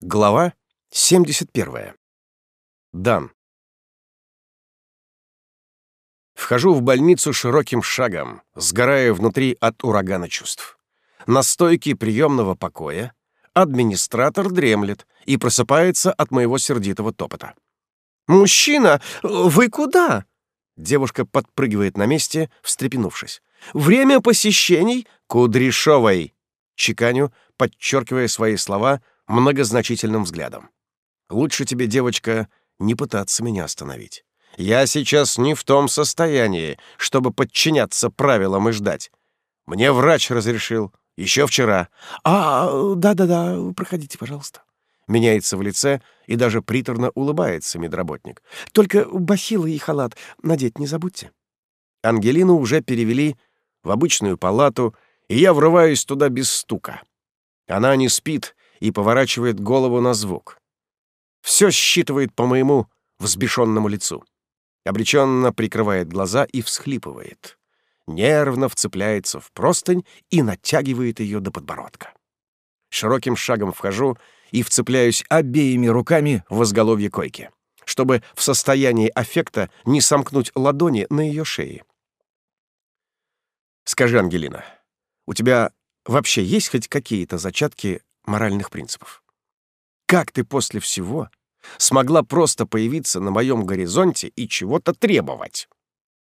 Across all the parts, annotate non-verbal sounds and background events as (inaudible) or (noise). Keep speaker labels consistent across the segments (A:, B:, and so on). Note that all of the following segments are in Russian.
A: Глава 71. Дан. Вхожу в больницу широким шагом, сгорая внутри от урагана чувств. На стойке приемного покоя администратор дремлет и просыпается от моего сердитого топота. «Мужчина, вы куда?» Девушка подпрыгивает на месте, встрепенувшись. «Время посещений Кудряшовой!» Чеканю, подчеркивая свои слова — многозначительным взглядом. «Лучше тебе, девочка, не пытаться меня остановить. Я сейчас не в том состоянии, чтобы подчиняться правилам и ждать. Мне врач разрешил, еще вчера. А, да-да-да, проходите, пожалуйста». Меняется в лице и даже приторно улыбается медработник. «Только бахилы и халат надеть не забудьте». Ангелину уже перевели в обычную палату, и я врываюсь туда без стука. Она не спит и поворачивает голову на звук. Все считывает по моему взбешенному лицу. Обреченно прикрывает глаза и всхлипывает. Нервно вцепляется в простынь и натягивает ее до подбородка. Широким шагом вхожу и вцепляюсь обеими руками в изголовье койки, чтобы в состоянии аффекта не сомкнуть ладони на ее шее. Скажи, Ангелина, у тебя вообще есть хоть какие-то зачатки моральных принципов. Как ты после всего смогла просто появиться на моем горизонте и чего-то требовать?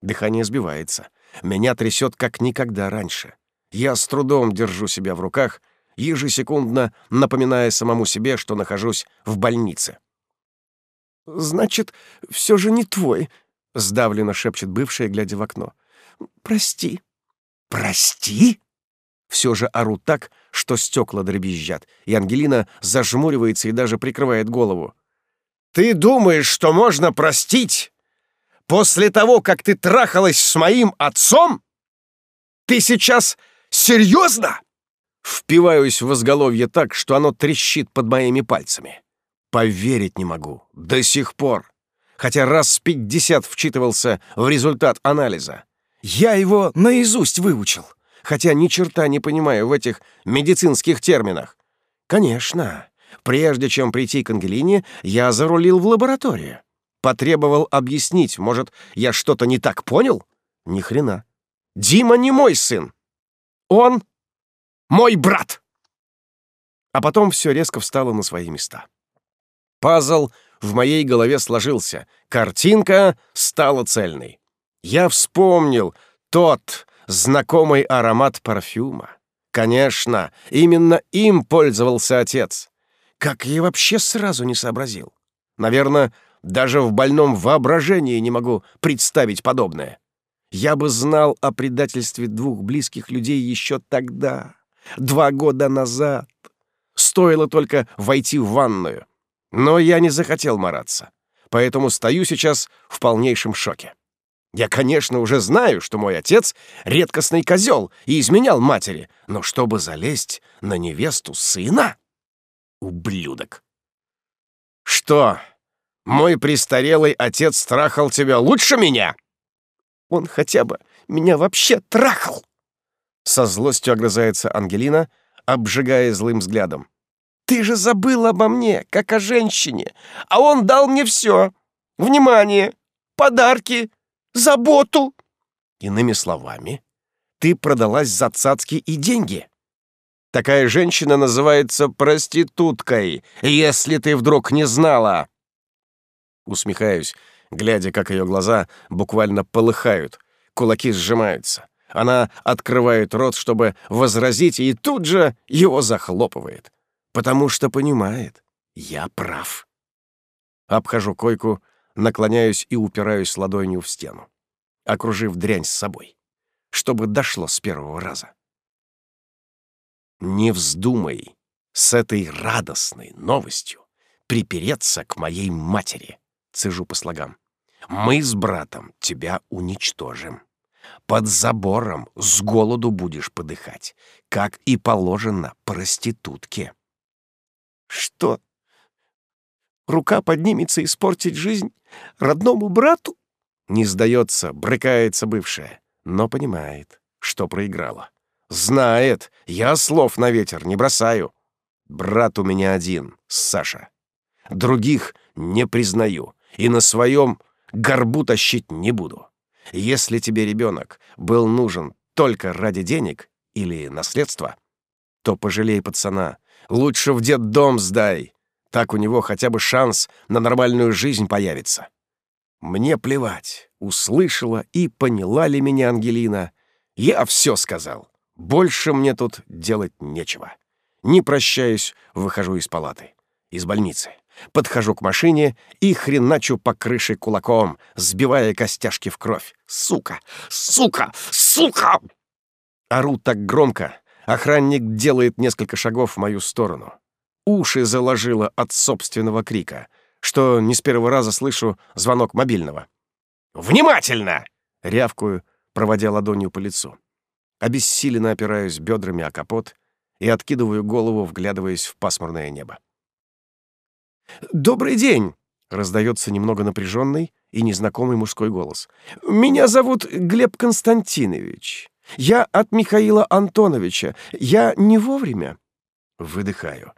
A: Дыхание сбивается. Меня трясет как никогда раньше. Я с трудом держу себя в руках, ежесекундно напоминая самому себе, что нахожусь в больнице. «Значит, все же не твой», — сдавленно шепчет бывшая, глядя в окно. «Прости». «Прости?» Все же ору так, что стекла дребезжат, и Ангелина зажмуривается и даже прикрывает голову. «Ты думаешь, что можно простить? После того, как ты трахалась с моим отцом? Ты сейчас серьезно?» Впиваюсь в изголовье так, что оно трещит под моими пальцами. Поверить не могу. До сих пор. Хотя раз пятьдесят вчитывался в результат анализа. Я его наизусть выучил хотя ни черта не понимаю в этих медицинских терминах. Конечно, прежде чем прийти к Ангелине, я зарулил в лабораторию. Потребовал объяснить, может, я что-то не так понял? Ни хрена. Дима не мой сын. Он мой брат. А потом все резко встало на свои места. Пазл в моей голове сложился. Картинка стала цельной. Я вспомнил тот знакомый аромат парфюма. Конечно, именно им пользовался отец. Как я вообще сразу не сообразил? Наверное, даже в больном воображении не могу представить подобное. Я бы знал о предательстве двух близких людей еще тогда, два года назад. Стоило только войти в ванную. Но я не захотел мараться, поэтому стою сейчас в полнейшем шоке. Я, конечно, уже знаю, что мой отец — редкостный козел и изменял матери, но чтобы залезть на невесту сына? Ублюдок. Что, мой престарелый отец трахал тебя лучше меня? Он хотя бы меня вообще трахал. Со злостью огрызается Ангелина, обжигая злым взглядом. Ты же забыл обо мне, как о женщине, а он дал мне все. Внимание, подарки, заботу. Иными словами, ты продалась за цацки и деньги. Такая женщина называется проституткой, если ты вдруг не знала. Усмехаюсь, глядя, как ее глаза буквально полыхают, кулаки сжимаются. Она открывает рот, чтобы возразить, и тут же его захлопывает, потому что понимает, я прав. Обхожу койку, наклоняюсь и упираюсь ладонью в стену, окружив дрянь с собой, чтобы дошло с первого раза. Не вздумай с этой радостной новостью припереться к моей матери, цежу по слогам. Мы с братом тебя уничтожим. Под забором с голоду будешь подыхать, как и положено проститутке. Что рука поднимется испортить жизнь родному брату? Не сдается, брыкается бывшая, но понимает, что проиграла. Знает, я слов на ветер не бросаю. Брат у меня один, Саша. Других не признаю и на своем горбу тащить не буду. Если тебе ребенок был нужен только ради денег или наследства, то пожалей пацана. Лучше в детдом сдай. Так у него хотя бы шанс на нормальную жизнь появится. Мне плевать, услышала и поняла ли меня Ангелина. Я все сказал. Больше мне тут делать нечего. Не прощаюсь, выхожу из палаты, из больницы. Подхожу к машине и хреначу по крыше кулаком, сбивая костяшки в кровь. Сука! Сука! Сука! Ору так громко. Охранник делает несколько шагов в мою сторону. Уши заложило от собственного крика, что не с первого раза слышу звонок мобильного. «Внимательно!» — рявкую, проводя ладонью по лицу. Обессиленно опираюсь бедрами о капот и откидываю голову, вглядываясь в пасмурное небо. «Добрый день!» — раздается немного напряженный и незнакомый мужской голос. «Меня зовут Глеб Константинович. Я от Михаила Антоновича. Я не вовремя». Выдыхаю,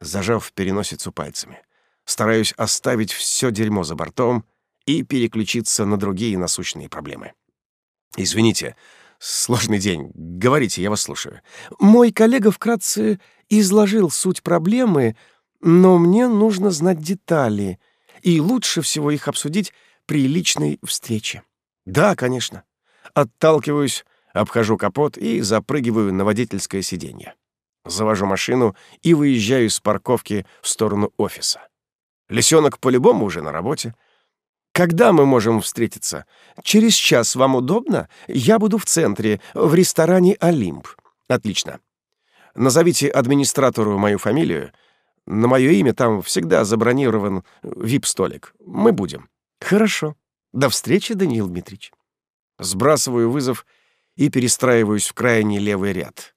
A: зажав переносицу пальцами. Стараюсь оставить все дерьмо за бортом и переключиться на другие насущные проблемы. «Извините, сложный день. Говорите, я вас слушаю». Мой коллега вкратце изложил суть проблемы, но мне нужно знать детали, и лучше всего их обсудить при личной встрече. Да, конечно. Отталкиваюсь, обхожу капот и запрыгиваю на водительское сиденье. Завожу машину и выезжаю из парковки в сторону офиса. Лисенок по-любому уже на работе. Когда мы можем встретиться? Через час вам удобно? Я буду в центре, в ресторане «Олимп». Отлично. Назовите администратору мою фамилию — на мое имя там всегда забронирован вип-столик. Мы будем. Хорошо. До встречи, Даниил Дмитриевич. Сбрасываю вызов и перестраиваюсь в крайний левый ряд.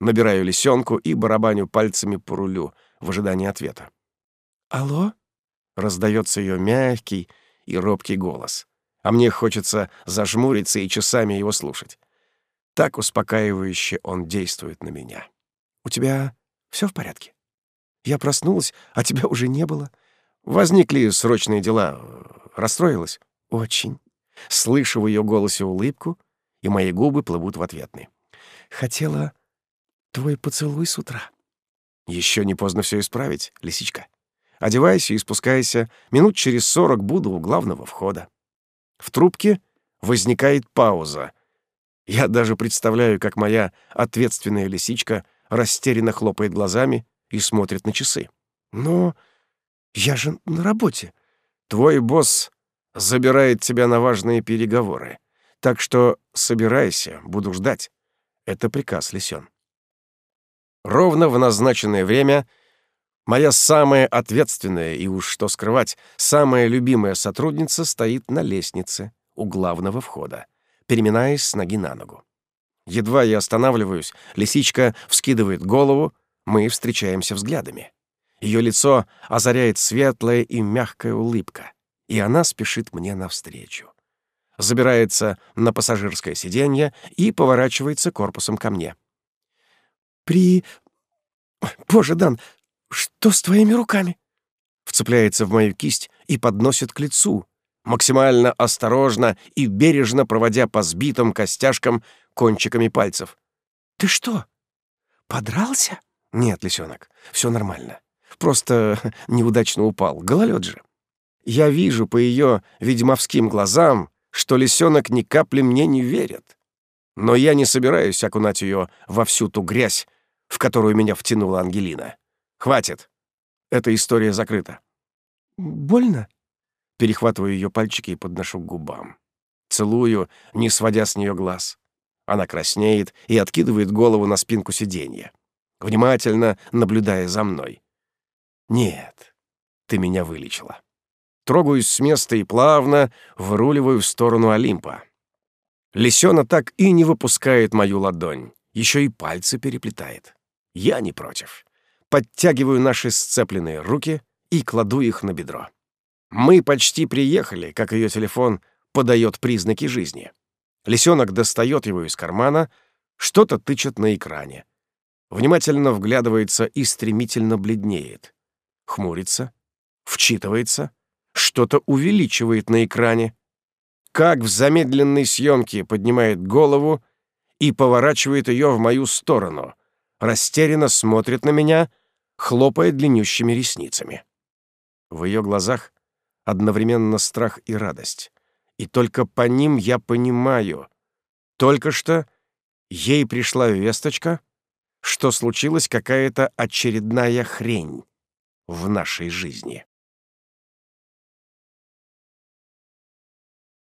A: Набираю лисенку и барабаню пальцами по рулю в ожидании ответа. «Алло?» — раздается ее мягкий и робкий голос. А мне хочется зажмуриться и часами его слушать. Так успокаивающе он действует на меня. «У тебя все в порядке?» Я проснулась, а тебя уже не было. Возникли срочные дела. Расстроилась? Очень. Слышу в ее голосе улыбку, и мои губы плывут в ответный. Хотела твой поцелуй с утра. Еще не поздно все исправить, лисичка. Одевайся и спускайся. Минут через сорок буду у главного входа. В трубке возникает пауза. Я даже представляю, как моя ответственная лисичка растерянно хлопает глазами и смотрит на часы. «Но я же на работе. Твой босс забирает тебя на важные переговоры. Так что собирайся, буду ждать. Это приказ, Лисён». Ровно в назначенное время моя самая ответственная и уж что скрывать, самая любимая сотрудница стоит на лестнице у главного входа, переминаясь с ноги на ногу. Едва я останавливаюсь, лисичка вскидывает голову, мы встречаемся взглядами. Ее лицо озаряет светлая и мягкая улыбка, и она спешит мне навстречу. Забирается на пассажирское сиденье и поворачивается корпусом ко мне. «При... Боже, Дан, что с твоими руками?» Вцепляется в мою кисть и подносит к лицу, максимально осторожно и бережно проводя по сбитым костяшкам кончиками пальцев. «Ты что, подрался?» «Нет, лисенок, все нормально. Просто (laughs) неудачно упал. Гололед же». Я вижу по ее ведьмовским глазам, что лисенок ни капли мне не верит. Но я не собираюсь окунать ее во всю ту грязь, в которую меня втянула Ангелина. Хватит. Эта история закрыта. «Больно?» Перехватываю ее пальчики и подношу к губам. Целую, не сводя с нее глаз. Она краснеет и откидывает голову на спинку сиденья внимательно наблюдая за мной. «Нет, ты меня вылечила». Трогаюсь с места и плавно выруливаю в сторону Олимпа. Лисёна так и не выпускает мою ладонь, еще и пальцы переплетает. Я не против. Подтягиваю наши сцепленные руки и кладу их на бедро. Мы почти приехали, как ее телефон подает признаки жизни. Лисенок достает его из кармана, что-то тычет на экране. внимательно вглядывается и стремительно бледнеет. Хмурится, вчитывается, что-то увеличивает на экране. Как в замедленной съемке поднимает голову и поворачивает ее в мою сторону, растерянно смотрит на меня, хлопая длиннющими ресницами. В ее глазах одновременно страх и радость. И только по ним я понимаю. Только что ей пришла весточка, что случилась какая-то очередная хрень в нашей жизни.